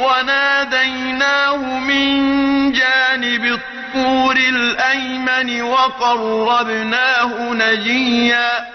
وَنَادَيْنَاهُ مِن جَانِبِ الطُّورِ الْأَيْمَنِ وَقَرَّبْنَاهُ نَجِيًّا